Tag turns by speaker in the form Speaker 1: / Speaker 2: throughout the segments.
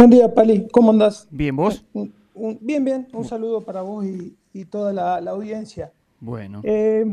Speaker 1: Buen día, Pali. ¿Cómo andás?
Speaker 2: Bien, ¿vos?
Speaker 1: bien, bien. Un saludo para vos y, toda la, audiencia.
Speaker 2: Bueno.
Speaker 1: Eh,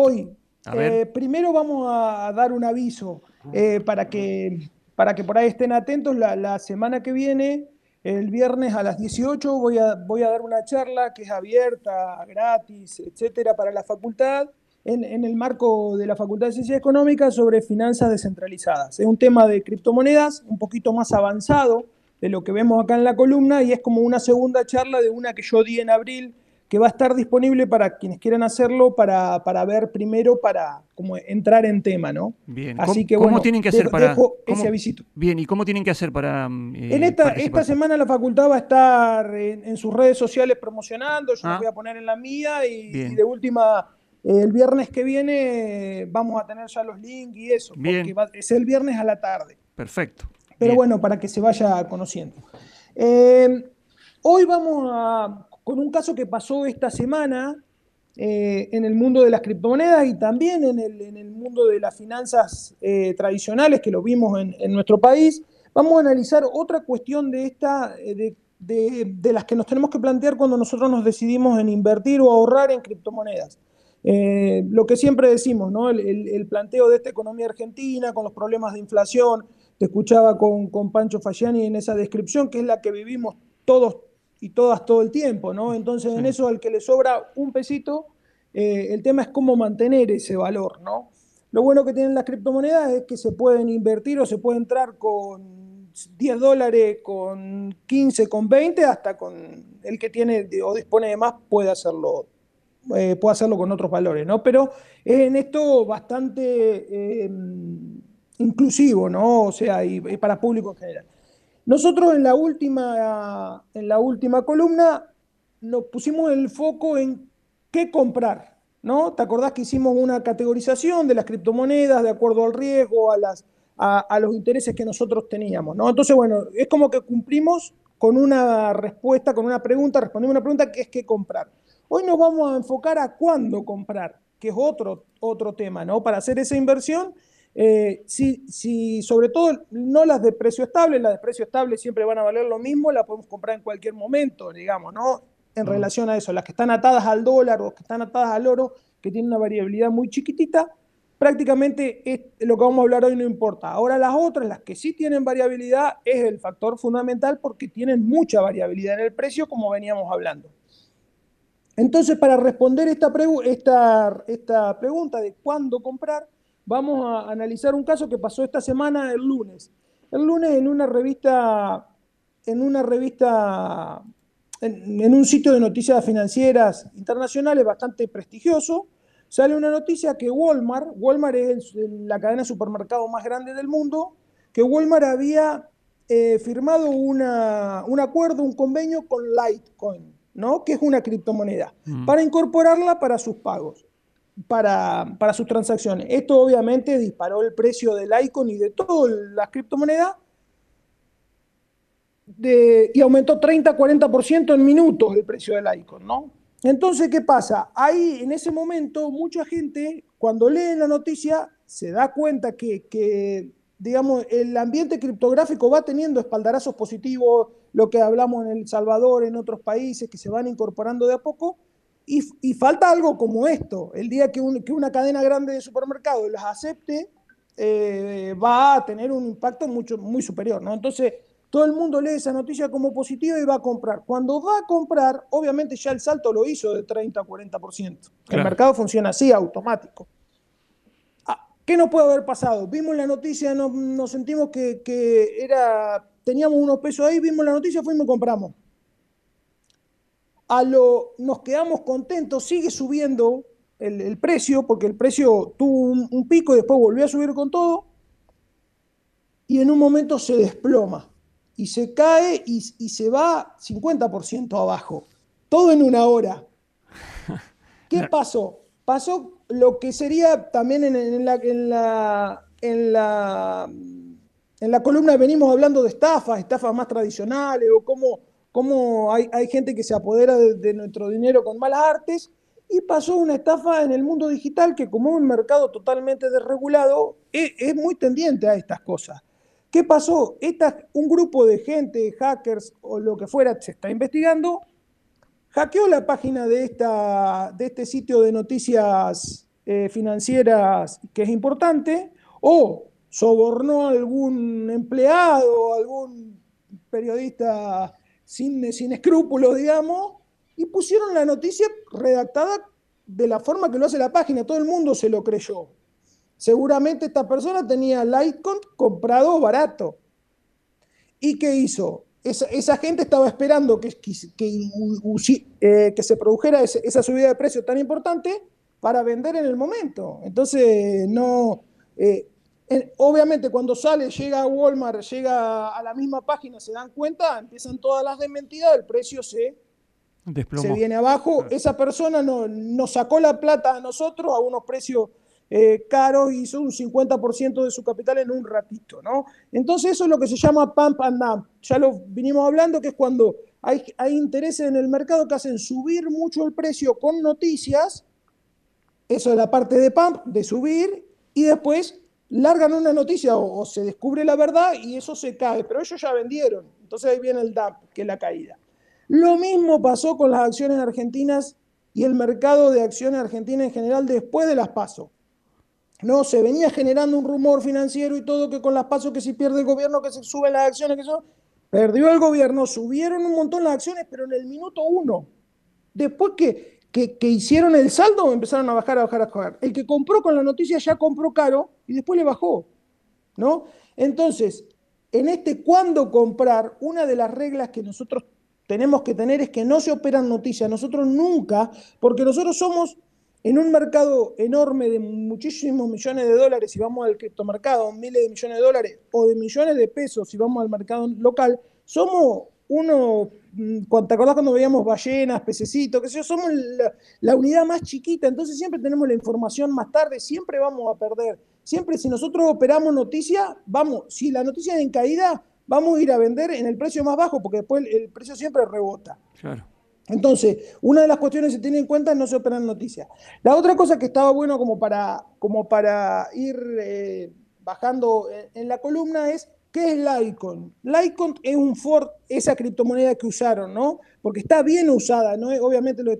Speaker 1: hoy, eh, primero vamos a dar un aviso eh, para, que, para que por ahí estén atentos. La, semana que viene, el viernes a las 18, voy a, voy a dar una charla que es abierta, gratis, etcétera, para la facultad en, el marco de la Facultad de Ciencias Económicas sobre finanzas descentralizadas. Es un tema de criptomonedas un poquito más avanzado de lo que vemos acá en la columna y es como una segunda charla de una que yo di en abril que va a estar disponible para quienes quieran hacerlo para, para ver primero, para como entrar en tema, ¿no?
Speaker 2: Bien, Así que, ¿cómo tienen que hacer para...?
Speaker 1: ese avisito.
Speaker 2: Bien, ¿y cómo tienen que hacer para
Speaker 1: eh, En esta, esta semana la facultad va a estar en, sus redes sociales promocionando, yo ah. voy a poner en la mía y de última el viernes que viene vamos a tener ya los links y eso, porque es el viernes a la tarde.
Speaker 2: Perfecto.
Speaker 1: Pero bueno, para que se vaya conociendo. Eh, hoy vamos a, con un caso que pasó esta semana eh, en el mundo de las criptomonedas y también en el, mundo de las finanzas eh, tradicionales que lo vimos en, nuestro país. Vamos a analizar otra cuestión de esta, de, de las que nos tenemos que plantear cuando nosotros nos decidimos en invertir o ahorrar en criptomonedas. Eh, lo que siempre decimos, ¿no? El, planteo de esta economía argentina con los problemas de inflación, te escuchaba con, con Pancho Fagiani en esa descripción, que es la que vivimos todos y todas todo el tiempo, ¿no? Entonces, en eso al que le sobra un pesito, eh, el tema es cómo mantener ese valor, ¿no? Lo bueno que tienen las criptomonedas es que se pueden invertir o se puede entrar con 10 dólares, con 15, con 20, hasta con el que tiene o dispone de más puede hacerlo eh, puede hacerlo con otros valores, ¿no? Pero es en esto bastante em, inclusivo, ¿no? O sea, y, para público en general. Nosotros en la última, en la última columna nos pusimos el foco en qué comprar, ¿no? ¿Te acordás que hicimos una categorización de las criptomonedas de acuerdo al riesgo, a, las, a, los intereses que nosotros teníamos, ¿no? Entonces, bueno, es como que cumplimos con una respuesta, con una pregunta, respondimos una pregunta que es qué comprar. Hoy nos vamos a enfocar a cuándo comprar, que es otro, otro tema, ¿no? Para hacer esa inversión, eh, si, sobre todo no las de precio estable, las de precio estable siempre van a valer lo mismo, las podemos comprar en cualquier momento, digamos, ¿no? En relación a eso, las que están atadas al dólar o que están atadas al oro, que tienen una variabilidad muy chiquitita, prácticamente es, lo que vamos a hablar hoy no importa. Ahora las otras, las que sí tienen variabilidad, es el factor fundamental porque tienen mucha variabilidad en el precio, como veníamos hablando. Entonces, para responder esta, esta, pregunta de cuándo comprar, vamos a analizar un caso que pasó esta semana el lunes. El lunes en una revista, en una revista, en, un sitio de noticias financieras internacionales bastante prestigioso, sale una noticia que Walmart, Walmart es la cadena de supermercados más grande del mundo, que Walmart había eh, firmado un acuerdo, un convenio con Litecoin. ¿no? que es una criptomoneda, mm. para incorporarla para sus pagos, para, sus transacciones. Esto obviamente disparó el precio del Icon y de todas las criptomonedas y aumentó 30-40% en minutos el precio del Icon, ¿no? Entonces, ¿qué pasa? Ahí, en ese momento, mucha gente, cuando lee la noticia, se da cuenta que, que digamos, el ambiente criptográfico va teniendo espaldarazos positivos, lo que hablamos en El Salvador, en otros países que se van incorporando de a poco, y, falta algo como esto. El día que, una cadena grande de supermercados las acepte, eh, va a tener un impacto mucho, muy superior, ¿no? Entonces, todo el mundo lee esa noticia como positiva y va a comprar. Cuando va a comprar, obviamente ya el salto lo hizo de 30 a 40%. El mercado funciona así, automático. ¿Qué nos puede haber pasado? Vimos la noticia, nos, sentimos que, era, teníamos unos pesos ahí, vimos la noticia, fuimos y compramos. A lo, nos quedamos contentos, sigue subiendo el, precio, porque el precio tuvo un, pico y después volvió a subir con todo, y en un momento se desploma, y se cae y, y se va 50% abajo, todo en una hora. ¿Qué pasó? Pasó lo que sería también en, la, en, la, en, la, en la columna venimos hablando de estafas, estafas más tradicionales o cómo, cómo hay, hay, gente que se apodera de, nuestro dinero con malas artes. Y pasó una estafa en el mundo digital que como un mercado totalmente desregulado, es, es muy tendiente a estas cosas. ¿Qué pasó? Un grupo de gente, hackers o lo que fuera, se está investigando, hackeó la página de, esta, de este sitio de noticias eh, financieras que es importante, o sobornó a algún empleado, algún periodista sin, sin escrúpulos, digamos, y pusieron la noticia redactada de la forma que lo hace la página. Todo el mundo se lo creyó. Seguramente esta persona tenía Litecoin comprado barato. ¿Y qué hizo? Esa, gente estaba esperando que, que, eh, que se produjera esa subida de precio tan importante para vender en el momento. Entonces, no. Eh, obviamente, cuando sale, llega a Walmart, llega a la misma página, se dan cuenta, empiezan todas las desmentidas, el precio se, se viene abajo. Esa persona no, nos sacó la plata a nosotros a unos precios eh, caros, hizo un 50% de su capital en un ratito, ¿no? Entonces, eso es lo que se llama pump and dump. Ya lo vinimos hablando, que es cuando hay, hay intereses en el mercado que hacen subir mucho el precio con noticias. Eso es la parte de pump, de subir, y después largan una noticia o, se descubre la verdad y eso se cae, pero ellos ya vendieron. Entonces ahí viene el dump, que es la caída. Lo mismo pasó con las acciones argentinas y el mercado de acciones argentinas en general después de las PASO. No, se venía generando un rumor financiero y todo que con las PASO que si pierde el gobierno, que se suben las acciones, que eso. Perdió el gobierno, subieron un montón las acciones, pero en el minuto uno. Después que que, hicieron el saldo empezaron a bajar, a bajar, a bajar. El que compró con la noticia ya compró caro y después le bajó, ¿no? Entonces, en este cuándo comprar, una de las reglas que nosotros tenemos que tener es que no se operan noticias. Nosotros nunca, porque nosotros somos en un mercado enorme de muchísimos millones de dólares, si vamos al criptomercado, miles de millones de dólares, o de millones de pesos, si vamos al mercado local, somos uno, mm, ¿te acordás cuando veíamos ballenas, pececitos, qué sé yo? Somos la, unidad más chiquita, entonces siempre tenemos la información más tarde, siempre vamos a perder. Siempre si nosotros operamos noticia, vamos, si la noticia es en caída, vamos a ir a vender en el precio más bajo, porque después el, precio siempre rebota. Claro. Entonces, una de las cuestiones que se tiene en cuenta es no se operan noticias. La otra cosa que estaba bueno como para, como para ir eh, bajando en la columna es ¿Qué es Litecoin? Litecoin es un Ford, esa criptomoneda que usaron, ¿no? Porque está bien usada, ¿no? Obviamente los,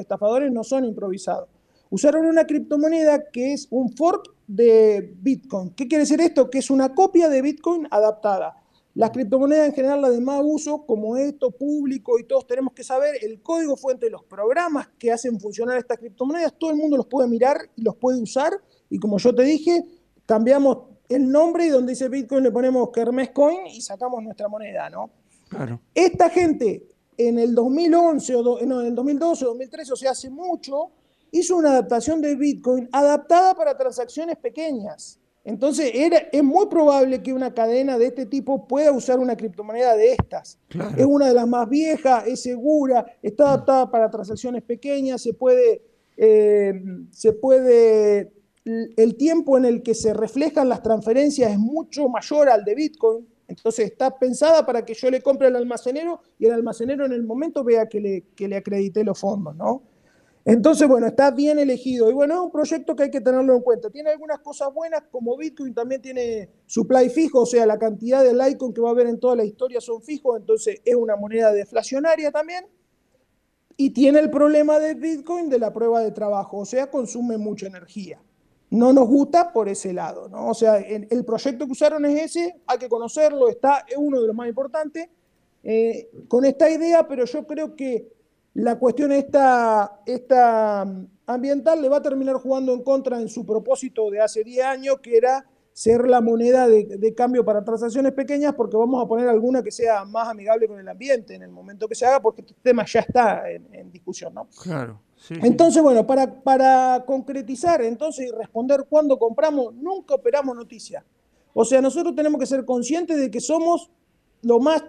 Speaker 1: estafadores no son improvisados. Usaron una criptomoneda que es un fork de Bitcoin. ¿Qué quiere decir esto? Que es una copia de Bitcoin adaptada. Las criptomonedas en general, las de más uso, como esto, público y todos tenemos que saber, el código fuente los programas que hacen funcionar estas criptomonedas, todo el mundo los puede mirar y los puede usar. Y como yo te dije, cambiamos el nombre y donde dice Bitcoin le ponemos Kermes Coin y sacamos nuestra moneda, ¿no? Claro. Esta gente en el 2011 o no, en el 2012 o 2013, o sea, hace mucho, hizo una adaptación de Bitcoin adaptada para transacciones pequeñas. Entonces, era, es muy probable que una cadena de este tipo pueda usar una criptomoneda de estas. Es una de las más viejas, es segura, está adaptada para transacciones pequeñas, se puede, eh, se puede el tiempo en el que se reflejan las transferencias es mucho mayor al de Bitcoin. Entonces está pensada para que yo le compre al almacenero y el almacenero en el momento vea que le, que acredité los fondos, ¿no? Entonces, bueno, está bien elegido. Y bueno, es un proyecto que hay que tenerlo en cuenta. Tiene algunas cosas buenas, como Bitcoin también tiene supply fijo, o sea, la cantidad de Litecoin que va a haber en toda la historia son fijos, entonces es una moneda deflacionaria también. Y tiene el problema de Bitcoin de la prueba de trabajo, o sea, consume mucha energía no nos gusta por ese lado, ¿no? O sea, el, proyecto que usaron es ese, hay que conocerlo, está, es uno de los más importantes, eh, con esta idea, pero yo creo que la cuestión esta, esta mm, ambiental le va a terminar jugando en contra en su propósito de hace 10 años, que era ser la moneda de, cambio para transacciones pequeñas, porque vamos a poner alguna que sea más amigable con el ambiente en el momento que se haga, porque este tema ya está en, en discusión, ¿no? Claro entonces, bueno, para, para concretizar entonces y responder cuándo compramos, nunca operamos noticias. O sea, nosotros tenemos que ser conscientes de que somos lo más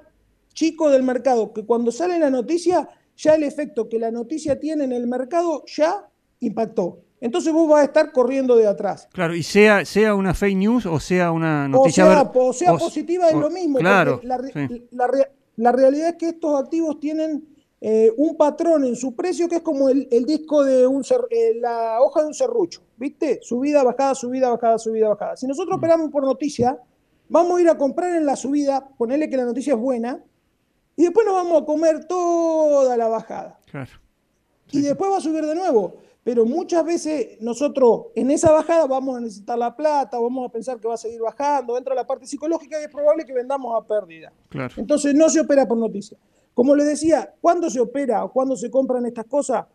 Speaker 1: chico del mercado, que cuando sale la noticia, ya el efecto que la noticia tiene en el mercado ya impactó. Entonces vos vas a estar corriendo de atrás.
Speaker 2: Claro, y sea, sea una fake news o sea una noticia...
Speaker 1: O sea, positiva es lo mismo. Claro. La, la realidad es que estos activos tienen eh, un patrón en su precio que es como el, disco de un eh, la hoja de un serrucho, ¿viste? Subida, bajada, subida, bajada, subida, bajada. Si nosotros mm. operamos por noticia, vamos a ir a comprar en la subida, ponerle que la noticia es buena, y después nos vamos a comer toda la bajada. Claro. Y después va a subir de nuevo. Pero muchas veces nosotros en esa bajada vamos a necesitar la plata, vamos a pensar que va a seguir bajando, entra la parte psicológica y es probable que vendamos a pérdida. Claro. Entonces no se opera por noticia. Como les decía, ¿cuándo se opera o cuándo se compran estas cosas?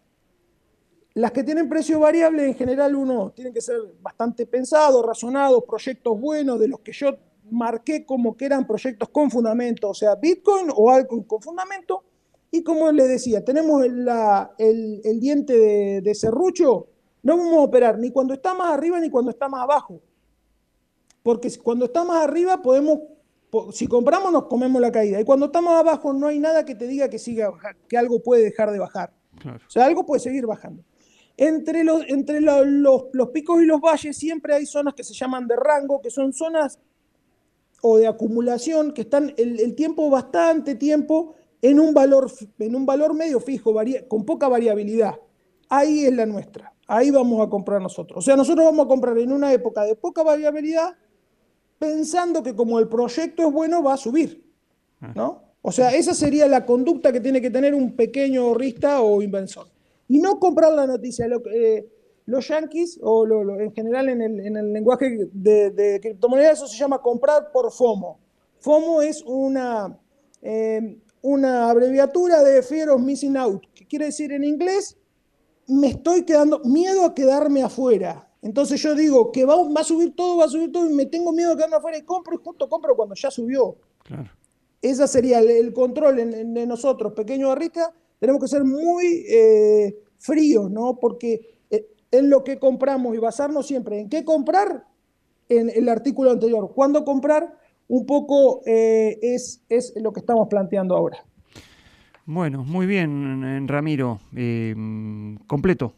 Speaker 1: Las que tienen precio variable, en general, uno tiene que ser bastante pensado, razonado, proyectos buenos, de los que yo marqué como que eran proyectos con fundamento, o sea, Bitcoin o algo con fundamento. Y como les decía, tenemos el, diente de, serrucho, no vamos a operar ni cuando está más arriba ni cuando está más abajo. Porque cuando está más arriba podemos, si compramos nos comemos la caída. Y cuando estamos abajo no hay nada que te diga que, siga, que algo puede dejar de bajar. O sea, algo puede seguir bajando. Entre, los, entre los, picos y los valles siempre hay zonas que se llaman de rango, que son zonas o de acumulación, que están el, tiempo, bastante tiempo, en un valor, en un valor medio fijo, con poca variabilidad. Ahí es la nuestra. Ahí vamos a comprar nosotros. O sea, nosotros vamos a comprar en una época de poca variabilidad, pensando que como el proyecto es bueno, va a subir. ¿no? O sea, esa sería la conducta que tiene que tener un pequeño ahorrista o inversor y no comprar la noticia. Eh, los yankees, o en general en el, lenguaje de, criptomonedas, eso se llama comprar por FOMO. FOMO es una, eh, una abreviatura de Fear of Missing Out, que quiere decir en inglés, me estoy quedando, miedo a quedarme afuera. Entonces yo digo que va, va, a subir todo, va a subir todo y me tengo miedo de quedarme afuera y compro y justo compro cuando ya subió. Claro. Ese sería el, control de nosotros, pequeños barristas, tenemos que ser muy eh, fríos, ¿no? Porque eh, en lo que compramos y basarnos siempre en qué comprar, en el artículo anterior, cuándo comprar, un poco eh, es, es lo que estamos planteando ahora.
Speaker 2: Bueno, muy bien, Ramiro. completo.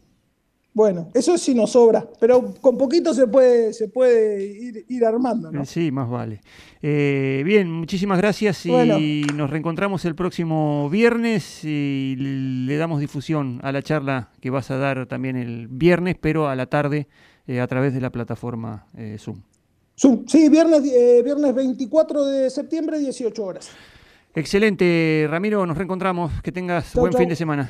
Speaker 1: Bueno, eso sí nos sobra, pero con poquito se puede, se puede ir, armando. ¿no?
Speaker 2: Sí, más vale. Eh, bien, muchísimas gracias y nos reencontramos el próximo viernes y le damos difusión a la charla que vas a dar también el viernes, pero a la tarde eh, a través de la plataforma eh, Zoom.
Speaker 1: Zoom, sí, viernes, viernes 24 de septiembre, 18 horas.
Speaker 2: Excelente, Ramiro, nos reencontramos. Que tengas buen fin de semana.